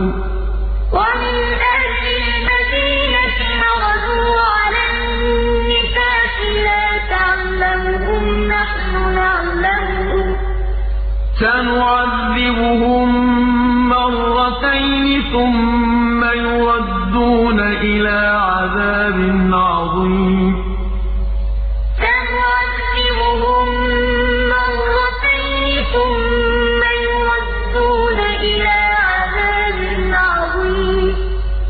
ۚ. سَنُعَذِّبُهُم مَّرَّتَيْنِ ثُمَّ يُرَدُّونَ إِلَىٰ عَذَابٍ عَظِيمٍ.